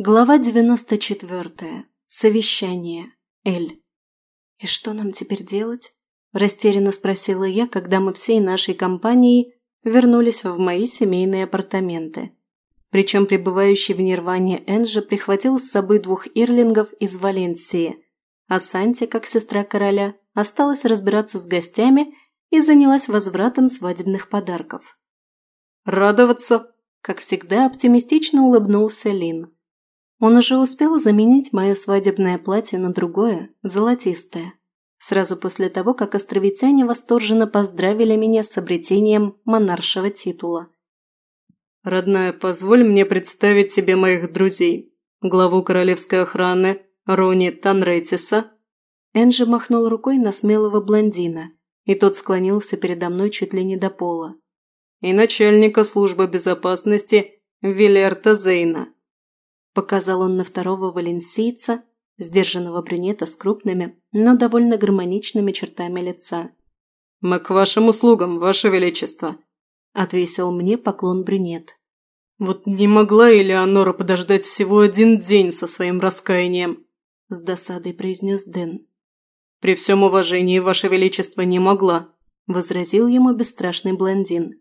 Глава 94. Совещание. Эль. «И что нам теперь делать?» – растерянно спросила я, когда мы всей нашей компанией вернулись в мои семейные апартаменты. Причем пребывающий в нирване Энджи прихватил с собой двух ирлингов из Валенсии, а Санти, как сестра короля, осталась разбираться с гостями и занялась возвратом свадебных подарков. «Радоваться!» – как всегда оптимистично улыбнулся Лин. Он уже успел заменить мое свадебное платье на другое, золотистое. Сразу после того, как островитяне восторженно поздравили меня с обретением монаршего титула. «Родная, позволь мне представить тебе моих друзей. Главу королевской охраны Рони Танрейтиса». Энджи махнул рукой на Показал он на второго валенсийца, сдержанного брюнета с крупными, но довольно гармоничными чертами лица. «Мы к вашим услугам, ваше величество!» – отвесил мне поклон брюнет. «Вот не могла Элеонора подождать всего один день со своим раскаянием!» – с досадой произнес Дэн. «При всем уважении, ваше величество, не могла!» – возразил ему бесстрашный блондин.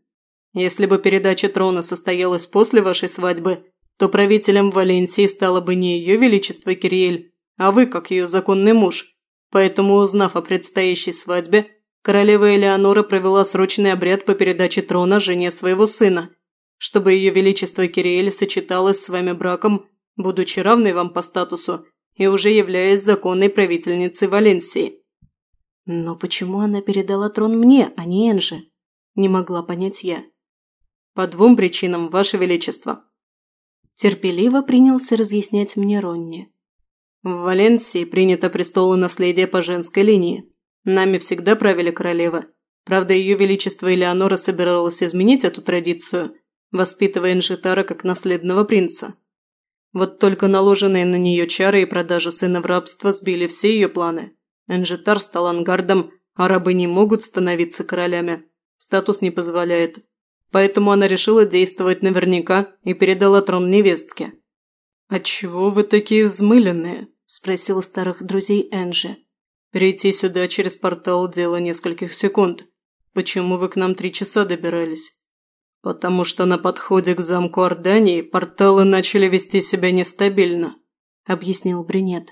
«Если бы передача трона состоялась после вашей свадьбы, то правителем Валенсии стала бы не ее величество Кириэль, а вы, как ее законный муж. Поэтому, узнав о предстоящей свадьбе, королева Элеонора провела срочный обряд по передаче трона жене своего сына, чтобы ее величество Кириэль сочеталось с вами браком, будучи равной вам по статусу и уже являясь законной правительницей Валенсии. Но почему она передала трон мне, а не Энже? Не могла понять я. По двум причинам, Ваше Величество терпеливо принялся разъяснять мне Ронни. «В Валенсии принято престолу наследия по женской линии. Нами всегда правили королева. Правда, ее величество Элеонора собиралась изменить эту традицию, воспитывая Инжитара как наследного принца. Вот только наложенные на нее чары и продажа сына в рабство сбили все ее планы. Энжитар стал ангардом, а рабы не могут становиться королями. Статус не позволяет поэтому она решила действовать наверняка и передала трон невестке. «А чего вы такие взмыленные?» – спросила старых друзей Энжи. Прийти сюда через портал – дело нескольких секунд. Почему вы к нам три часа добирались?» «Потому что на подходе к замку Ордании порталы начали вести себя нестабильно», – объяснил Брюнет.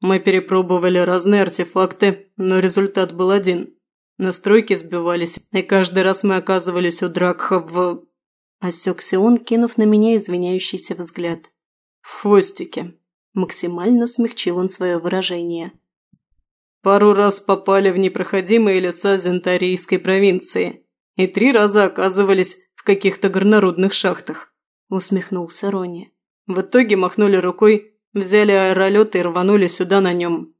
«Мы перепробовали разные артефакты, но результат был один Настройки сбивались, и каждый раз мы оказывались у Дракха в... Осекся он, кинув на меня извиняющийся взгляд. В хвостике. Максимально смягчил он свое выражение. Пару раз попали в непроходимые леса Зентарийской провинции и три раза оказывались в каких-то горнорудных шахтах», – усмехнулся Рони. «В итоге махнули рукой, взяли аэролет и рванули сюда на нем.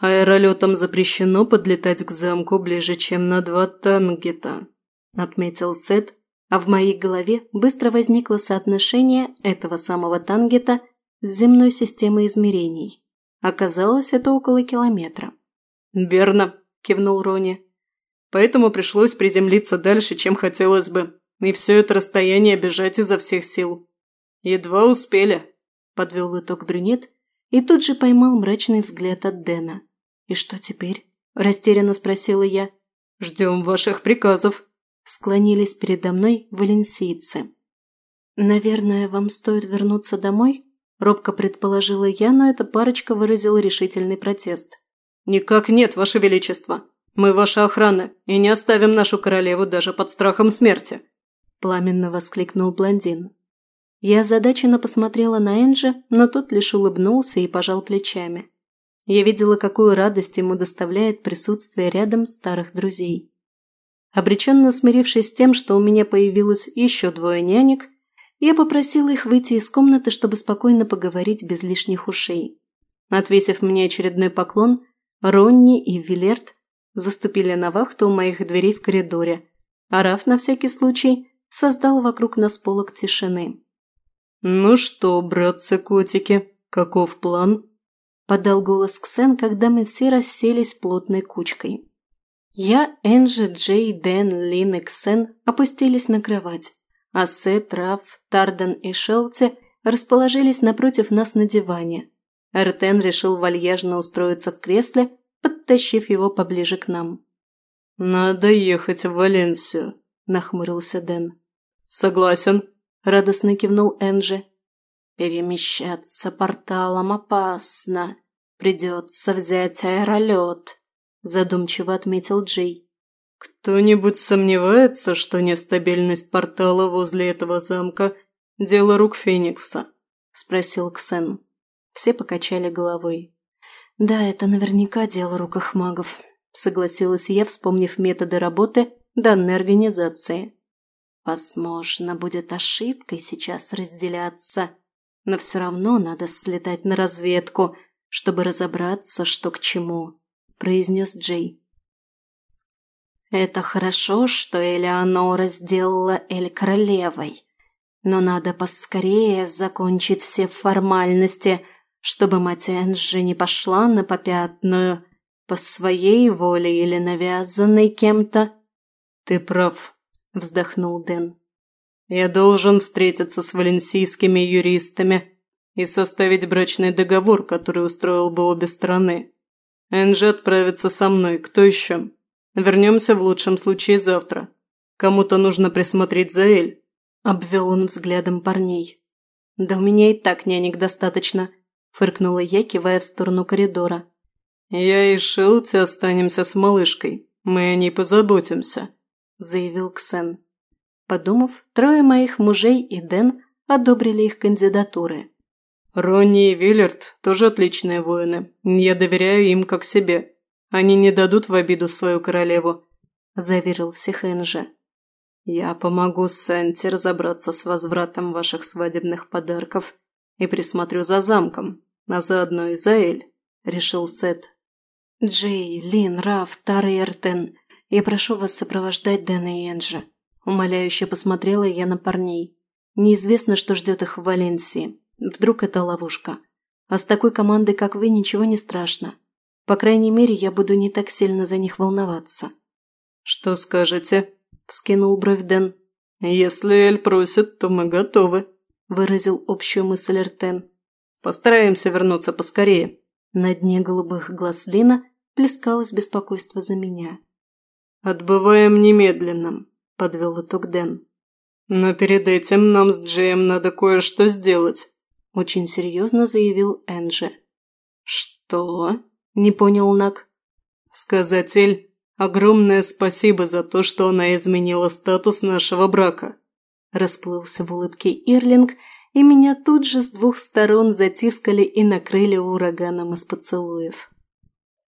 «Аэролетам запрещено подлетать к замку ближе, чем на два тангета», – отметил Сет, а в моей голове быстро возникло соотношение этого самого тангета с земной системой измерений. Оказалось, это около километра. «Верно», – кивнул Рони. «Поэтому пришлось приземлиться дальше, чем хотелось бы, и все это расстояние бежать изо всех сил. Едва успели», – подвел итог брюнет и тут же поймал мрачный взгляд от Дэна. «И что теперь?» – растерянно спросила я. «Ждем ваших приказов», – склонились передо мной валенсийцы. «Наверное, вам стоит вернуться домой?» – робко предположила я, но эта парочка выразила решительный протест. «Никак нет, ваше Я озадаченно посмотрела на Энджи, но тот лишь улыбнулся и пожал плечами. Я видела, какую радость ему доставляет присутствие рядом старых друзей. Обреченно смирившись с тем, что у меня появилось еще двое нянек, я попросила их выйти из комнаты, чтобы спокойно поговорить без лишних ушей. Отвесив мне очередной поклон, Ронни и Вилерт заступили на вахту у моих дверей в коридоре, а Раф на всякий случай создал вокруг нас полок тишины. «Ну что, братцы-котики, каков план?» – подал голос Ксен, когда мы все расселись плотной кучкой. Я, Энджи, Джей, Дэн, Лин и Ксен опустились на кровать, а Сет, Раф, Тарден и Шелти расположились напротив нас на диване. Эртен решил вальяжно устроиться в кресле, подтащив его поближе к нам. «Надо ехать в Валенсию», – нахмурился Дэн. «Согласен», радостно кивнул Энджи. Перемещаться порталом опасно. Придется взять аэролет, задумчиво отметил Джей. Кто-нибудь сомневается, что нестабильность портала возле этого замка – дело рук Феникса? Спросил Ксен. Все покачали головой. Да, это наверняка дело рук магов, согласилась я, вспомнив методы работы данной организации. Возможно, будет ошибкой сейчас разделяться, но все равно надо слетать на разведку, чтобы разобраться, что к чему», – произнес Джей. «Это хорошо, что Элеонора сделала Эль королевой, но надо поскорее закончить все формальности, чтобы мать Энджи не пошла на попятную по своей воле или навязанной кем-то». «Ты прав», вздохнул Дэн. «Я должен встретиться с валенсийскими юристами и составить брачный договор, который устроил бы обе стороны. Энджи отправится со мной, кто еще? Вернемся в лучшем случае завтра. Кому-то нужно присмотреть за Эль», – обвел он взглядом парней. «Да у меня и так нянек достаточно», – фыркнула я, кивая в сторону коридора. «Я и Шелти останемся с малышкой. Мы о ней позаботимся», заявил Ксен. Подумав, трое моих мужей и Дэн одобрили их кандидатуры. «Ронни и Виллард тоже отличные воины. Я доверяю им как себе. Они не дадут в обиду свою королеву», – заверил всех Энжи. «Я помогу Сэнти разобраться с возвратом ваших свадебных подарков и присмотрю за замком, а заодно и за Эль», – решил Сет. Я прошу вас сопровождать Дэна и Энджи», – умоляюще посмотрела я на парней. «Неизвестно, что ждет их в Валенсии. Вдруг это ловушка. А с такой командой, как вы, ничего не страшно. По крайней мере, я буду не так сильно за них волноваться». «Что скажете?» – вскинул бровь Дэн. «Если Эль просит, то мы готовы», – выразил общую мысль Эртен. «Постараемся вернуться поскорее». На дне голубых глаз Лина плескалось беспокойство за меня. «Отбываем немедленно», – подвел итог Дэн. «Но перед этим нам с Джеем надо кое-что сделать», – очень серьезно заявил Энджи. «Что?» – не понял Нак. «Сказать огромное спасибо за то, что она изменила статус нашего брака», – расплылся в улыбке Ирлинг, и меня тут же с двух сторон затискали и накрыли ураганом из поцелуев.